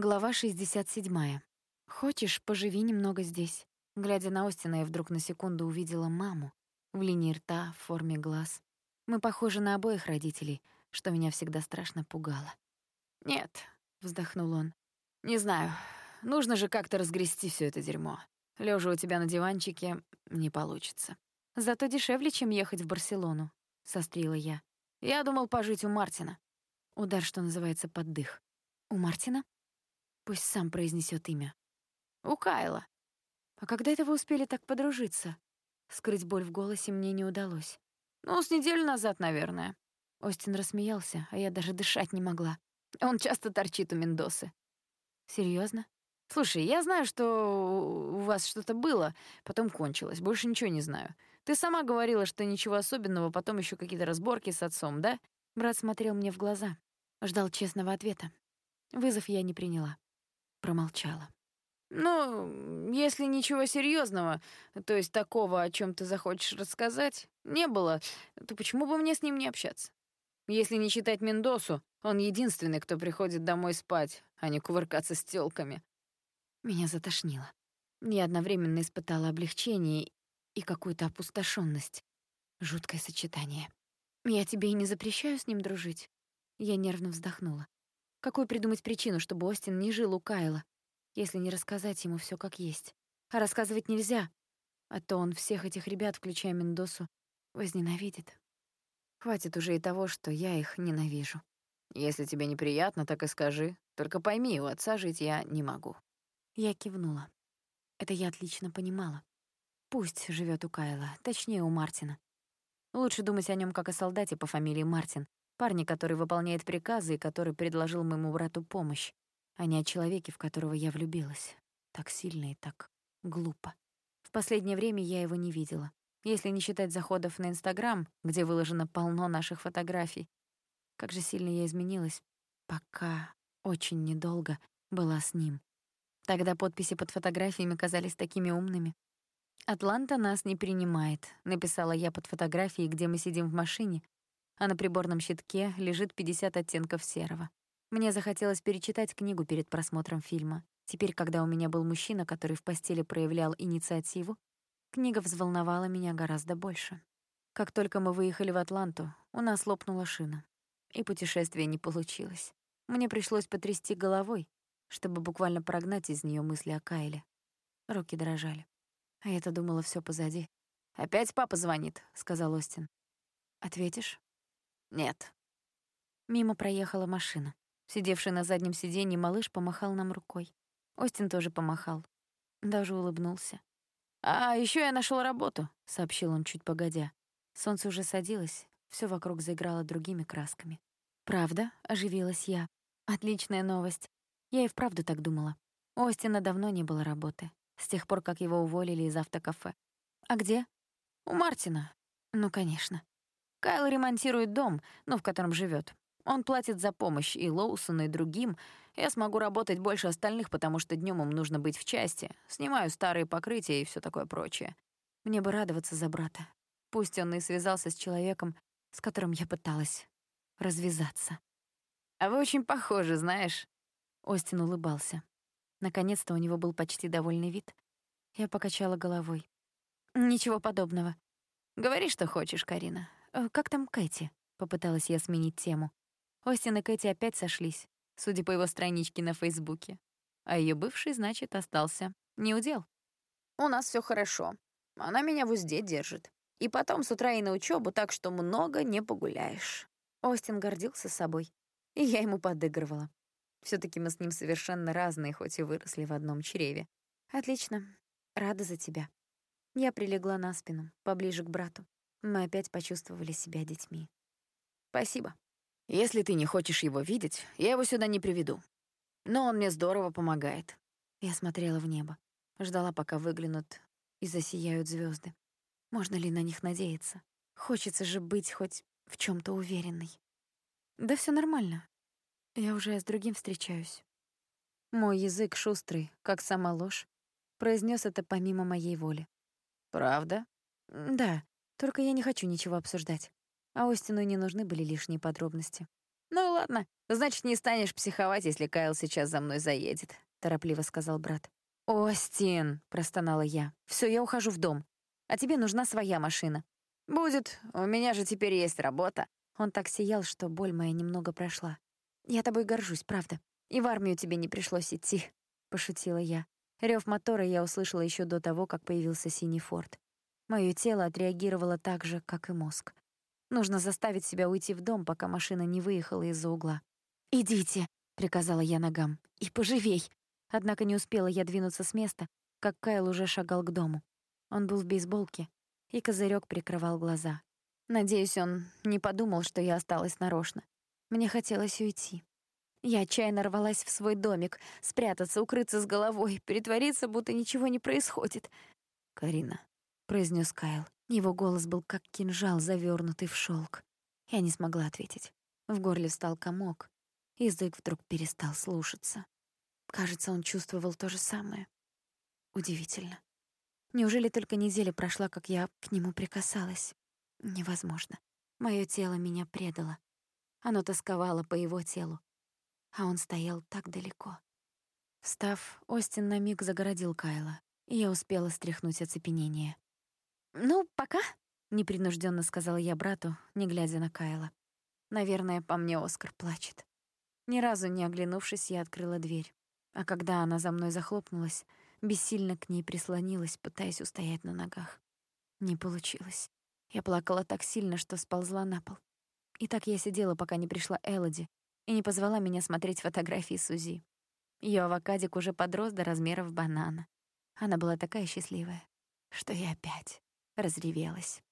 Глава 67. «Хочешь, поживи немного здесь?» Глядя на Остина, я вдруг на секунду увидела маму в линии рта, в форме глаз. Мы похожи на обоих родителей, что меня всегда страшно пугало. «Нет», — вздохнул он, — «не знаю. Нужно же как-то разгрести все это дерьмо. Лежа у тебя на диванчике не получится». «Зато дешевле, чем ехать в Барселону», — сострила я. «Я думал пожить у Мартина». Удар, что называется, под дых. «У Мартина?» Пусть сам произнесет имя. У Кайла. А когда это вы успели так подружиться? Скрыть боль в голосе мне не удалось. Ну, с неделю назад, наверное. Остин рассмеялся, а я даже дышать не могла. Он часто торчит у Мендосы. Серьезно? Слушай, я знаю, что у вас что-то было, потом кончилось. Больше ничего не знаю. Ты сама говорила, что ничего особенного, потом еще какие-то разборки с отцом, да? Брат смотрел мне в глаза, ждал честного ответа. Вызов я не приняла промолчала. «Ну, если ничего серьезного, то есть такого, о чем ты захочешь рассказать, не было, то почему бы мне с ним не общаться? Если не считать Мендосу, он единственный, кто приходит домой спать, а не кувыркаться с тёлками». Меня затошнило. Я одновременно испытала облегчение и какую-то опустошенность. Жуткое сочетание. Я тебе и не запрещаю с ним дружить. Я нервно вздохнула. Какую придумать причину, чтобы Остин не жил у Кайла, если не рассказать ему все как есть? А рассказывать нельзя, а то он всех этих ребят, включая Мендосу, возненавидит. Хватит уже и того, что я их ненавижу. Если тебе неприятно, так и скажи. Только пойми, у отца жить я не могу. Я кивнула. Это я отлично понимала. Пусть живет у Кайла, точнее, у Мартина. Лучше думать о нем как о солдате по фамилии Мартин, Парни, который выполняет приказы и который предложил моему брату помощь, а не о человеке, в которого я влюбилась. Так сильно и так глупо. В последнее время я его не видела. Если не считать заходов на Инстаграм, где выложено полно наших фотографий. Как же сильно я изменилась, пока очень недолго была с ним. Тогда подписи под фотографиями казались такими умными. «Атланта нас не принимает», — написала я под фотографией, где мы сидим в машине, а на приборном щитке лежит 50 оттенков серого. Мне захотелось перечитать книгу перед просмотром фильма. Теперь, когда у меня был мужчина, который в постели проявлял инициативу, книга взволновала меня гораздо больше. Как только мы выехали в Атланту, у нас лопнула шина. И путешествие не получилось. Мне пришлось потрясти головой, чтобы буквально прогнать из нее мысли о Кайле. Руки дрожали. А я-то думала, все позади. «Опять папа звонит», — сказал Остин. «Ответишь?» «Нет». Мимо проехала машина. Сидевший на заднем сиденье малыш помахал нам рукой. Остин тоже помахал. Даже улыбнулся. «А еще я нашел работу», — сообщил он чуть погодя. Солнце уже садилось, все вокруг заиграло другими красками. «Правда?» — оживилась я. «Отличная новость. Я и вправду так думала. У Остина давно не было работы, с тех пор, как его уволили из автокафе. А где?» «У Мартина». «Ну, конечно. Кайл ремонтирует дом, ну, в котором живет. Он платит за помощь и Лоусону, и другим. Я смогу работать больше остальных, потому что днем им нужно быть в части. Снимаю старые покрытия и все такое прочее. Мне бы радоваться за брата. Пусть он и связался с человеком, с которым я пыталась развязаться. «А вы очень похожи, знаешь». Остин улыбался. Наконец-то у него был почти довольный вид. Я покачала головой. «Ничего подобного. Говори, что хочешь, Карина. Э, «Как там Кэти?» — попыталась я сменить тему. Остин и Кэти опять сошлись, судя по его страничке на Фейсбуке. А ее бывший, значит, остался не удел. «У нас все хорошо. Она меня в узде держит. И потом с утра и на учебу, так что много не погуляешь». Остин гордился собой, и я ему подыгрывала. все таки мы с ним совершенно разные, хоть и выросли в одном чреве. «Отлично. Рада за тебя». Я прилегла на спину, поближе к брату. Мы опять почувствовали себя детьми. «Спасибо. Если ты не хочешь его видеть, я его сюда не приведу. Но он мне здорово помогает». Я смотрела в небо, ждала, пока выглянут и засияют звезды. Можно ли на них надеяться? Хочется же быть хоть в чем то уверенной. Да все нормально. Я уже с другим встречаюсь. Мой язык шустрый, как сама ложь, произнес это помимо моей воли. «Правда?» «Да, только я не хочу ничего обсуждать. А Остину не нужны были лишние подробности. Ну ладно. Значит, не станешь психовать, если Кайл сейчас за мной заедет», — торопливо сказал брат. «Остин!» — простонала я. Все, я ухожу в дом. А тебе нужна своя машина». «Будет. У меня же теперь есть работа». Он так сиял, что боль моя немного прошла. «Я тобой горжусь, правда. И в армию тебе не пришлось идти», — пошутила я. Рев мотора я услышала еще до того, как появился синий форт. Мое тело отреагировало так же, как и мозг. Нужно заставить себя уйти в дом, пока машина не выехала из-за угла. «Идите», — приказала я ногам, — «и поживей». Однако не успела я двинуться с места, как Кайл уже шагал к дому. Он был в бейсболке, и козырек прикрывал глаза. Надеюсь, он не подумал, что я осталась нарочно. Мне хотелось уйти. Я отчаянно рвалась в свой домик, спрятаться, укрыться с головой, притвориться, будто ничего не происходит. «Карина», — произнес Кайл. Его голос был как кинжал, завернутый в шелк. Я не смогла ответить. В горле встал комок. Язык вдруг перестал слушаться. Кажется, он чувствовал то же самое. Удивительно. Неужели только неделя прошла, как я к нему прикасалась? Невозможно. Мое тело меня предало. Оно тосковало по его телу. А он стоял так далеко. Встав, Остин на миг загородил Кайла, и я успела стряхнуть оцепенение. «Ну, пока», — непринужденно сказала я брату, не глядя на Кайла. Наверное, по мне Оскар плачет. Ни разу не оглянувшись, я открыла дверь. А когда она за мной захлопнулась, бессильно к ней прислонилась, пытаясь устоять на ногах. Не получилось. Я плакала так сильно, что сползла на пол. И так я сидела, пока не пришла Элоди и не позвала меня смотреть фотографии Сузи. Её авокадик уже подрос до размеров банана. Она была такая счастливая, что я опять разревелась.